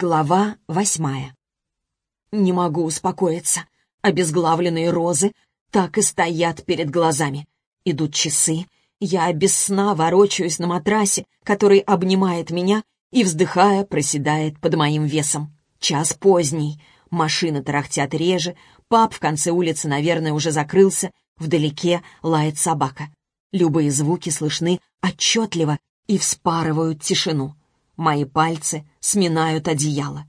Глава восьмая. Не могу успокоиться. Обезглавленные розы так и стоят перед глазами. Идут часы. Я без сна ворочаюсь на матрасе, который обнимает меня и, вздыхая, проседает под моим весом. Час поздний. Машины тарахтят реже. Пап в конце улицы, наверное, уже закрылся. Вдалеке лает собака. Любые звуки слышны отчетливо и вспарывают тишину. Мои пальцы сминают одеяло.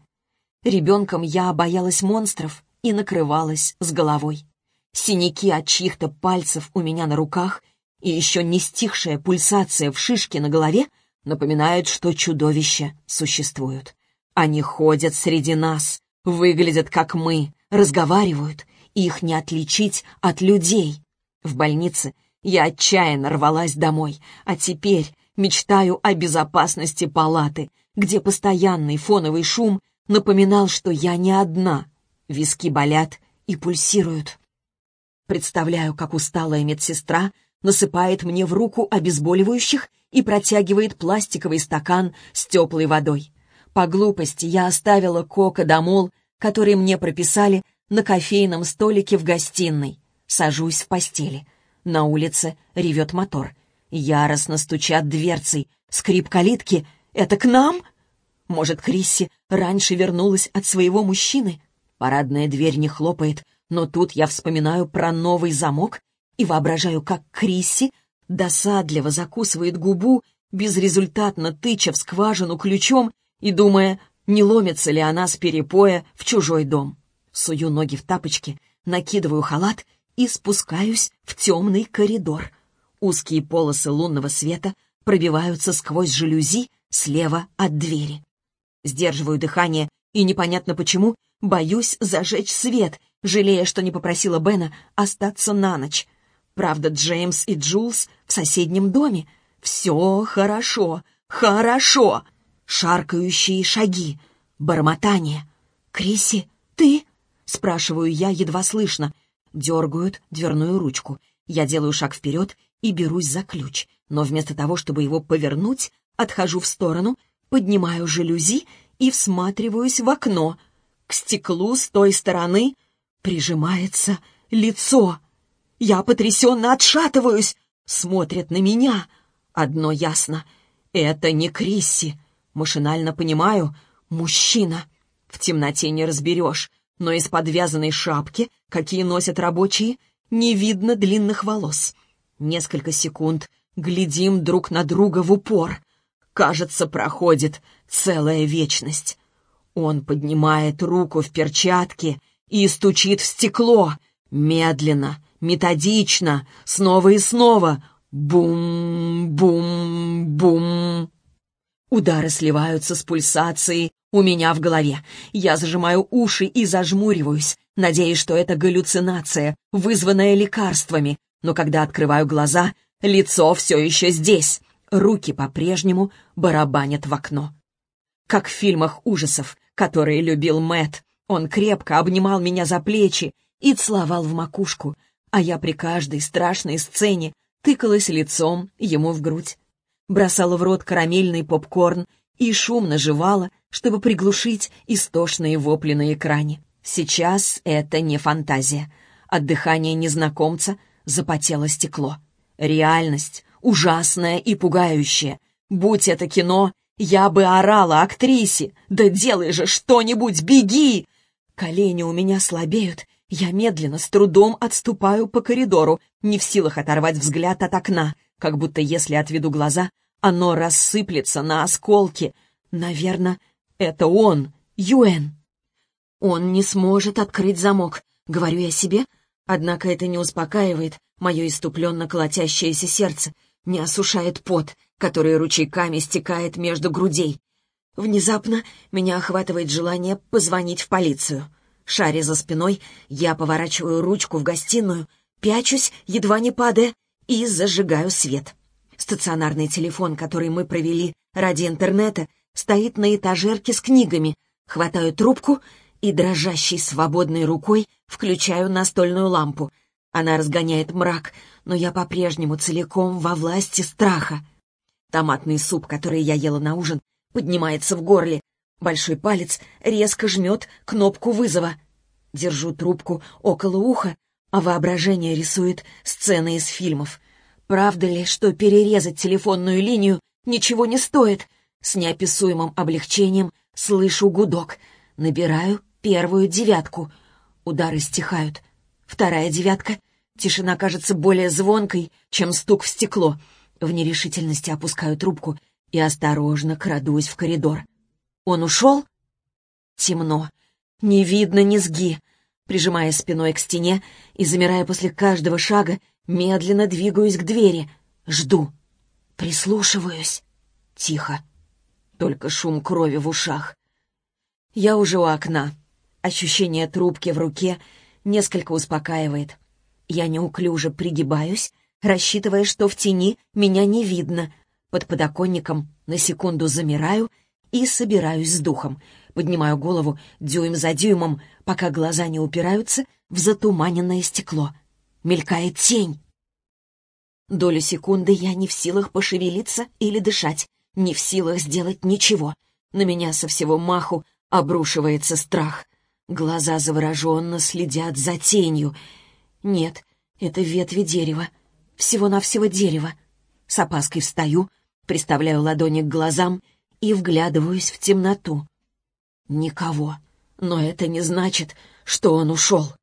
Ребенком я боялась монстров и накрывалась с головой. Синяки от чьих-то пальцев у меня на руках и еще не стихшая пульсация в шишке на голове напоминают, что чудовища существуют. Они ходят среди нас, выглядят как мы, разговаривают, их не отличить от людей. В больнице я отчаянно рвалась домой, а теперь Мечтаю о безопасности палаты, где постоянный фоновый шум напоминал, что я не одна. Виски болят и пульсируют. Представляю, как усталая медсестра насыпает мне в руку обезболивающих и протягивает пластиковый стакан с теплой водой. По глупости я оставила кока-домол, который мне прописали на кофейном столике в гостиной. Сажусь в постели. На улице ревет мотор. Яростно стучат дверцей. Скрип калитки. «Это к нам?» Может, Крисси раньше вернулась от своего мужчины? Парадная дверь не хлопает, но тут я вспоминаю про новый замок и воображаю, как Крисси досадливо закусывает губу, безрезультатно тыча в скважину ключом и думая, не ломится ли она с перепоя в чужой дом. Сую ноги в тапочки, накидываю халат и спускаюсь в темный коридор. Узкие полосы лунного света пробиваются сквозь жалюзи слева от двери. Сдерживаю дыхание и непонятно почему боюсь зажечь свет, жалея, что не попросила Бена остаться на ночь. Правда, Джеймс и Джулс в соседнем доме. Все хорошо, хорошо. Шаркающие шаги, бормотание. «Криси, ты?» — спрашиваю я едва слышно. Дергают дверную ручку. Я делаю шаг вперед и берусь за ключ, но вместо того, чтобы его повернуть, отхожу в сторону, поднимаю жалюзи и всматриваюсь в окно. К стеклу с той стороны прижимается лицо. Я потрясенно отшатываюсь, смотрят на меня. Одно ясно — это не Крисси. Машинально понимаю — мужчина. В темноте не разберешь, но из подвязанной шапки, какие носят рабочие, не видно длинных волос. Несколько секунд глядим друг на друга в упор. Кажется, проходит целая вечность. Он поднимает руку в перчатке и стучит в стекло. Медленно, методично, снова и снова. Бум-бум-бум. Удары сливаются с пульсацией у меня в голове. Я зажимаю уши и зажмуриваюсь, надеясь, что это галлюцинация, вызванная лекарствами, но когда открываю глаза, лицо все еще здесь. Руки по-прежнему барабанят в окно. Как в фильмах ужасов, которые любил Мэт, он крепко обнимал меня за плечи и целовал в макушку, а я при каждой страшной сцене тыкалась лицом ему в грудь. Бросала в рот карамельный попкорн и шумно жевала, чтобы приглушить истошные вопли на экране. Сейчас это не фантазия. От дыхания незнакомца запотело стекло. Реальность ужасная и пугающая. Будь это кино, я бы орала актрисе. «Да делай же что-нибудь, беги!» Колени у меня слабеют. Я медленно, с трудом отступаю по коридору, не в силах оторвать взгляд от окна, как будто если отведу глаза, оно рассыплется на осколки. Наверное, это он, Юэн. Он не сможет открыть замок, говорю я себе, Однако это не успокаивает мое иступленно колотящееся сердце, не осушает пот, который ручейками стекает между грудей. Внезапно меня охватывает желание позвонить в полицию. Шаря за спиной, я поворачиваю ручку в гостиную, пячусь, едва не падая, и зажигаю свет. Стационарный телефон, который мы провели ради интернета, стоит на этажерке с книгами. Хватаю трубку и дрожащей свободной рукой включаю настольную лампу. Она разгоняет мрак, но я по-прежнему целиком во власти страха. Томатный суп, который я ела на ужин, поднимается в горле. Большой палец резко жмет кнопку вызова. Держу трубку около уха, а воображение рисует сцены из фильмов. Правда ли, что перерезать телефонную линию ничего не стоит? С неописуемым облегчением слышу гудок. Набираю первую девятку. Удары стихают. Вторая девятка. Тишина кажется более звонкой, чем стук в стекло. В нерешительности опускаю трубку и осторожно крадусь в коридор. Он ушел? Темно. Не видно низги. Прижимая спиной к стене и замирая после каждого шага, медленно двигаюсь к двери. Жду. Прислушиваюсь. Тихо. Только шум крови в ушах. Я уже у окна. Ощущение трубки в руке несколько успокаивает. Я неуклюже пригибаюсь, рассчитывая, что в тени меня не видно. Под подоконником на секунду замираю и собираюсь с духом. Поднимаю голову дюйм за дюймом, пока глаза не упираются в затуманенное стекло. Мелькает тень. Долю секунды я не в силах пошевелиться или дышать, не в силах сделать ничего. На меня со всего маху обрушивается страх. Глаза завороженно следят за тенью. Нет, это ветви дерева. Всего-навсего дерева. С опаской встаю, приставляю ладони к глазам и вглядываюсь в темноту. Никого. Но это не значит, что он ушел.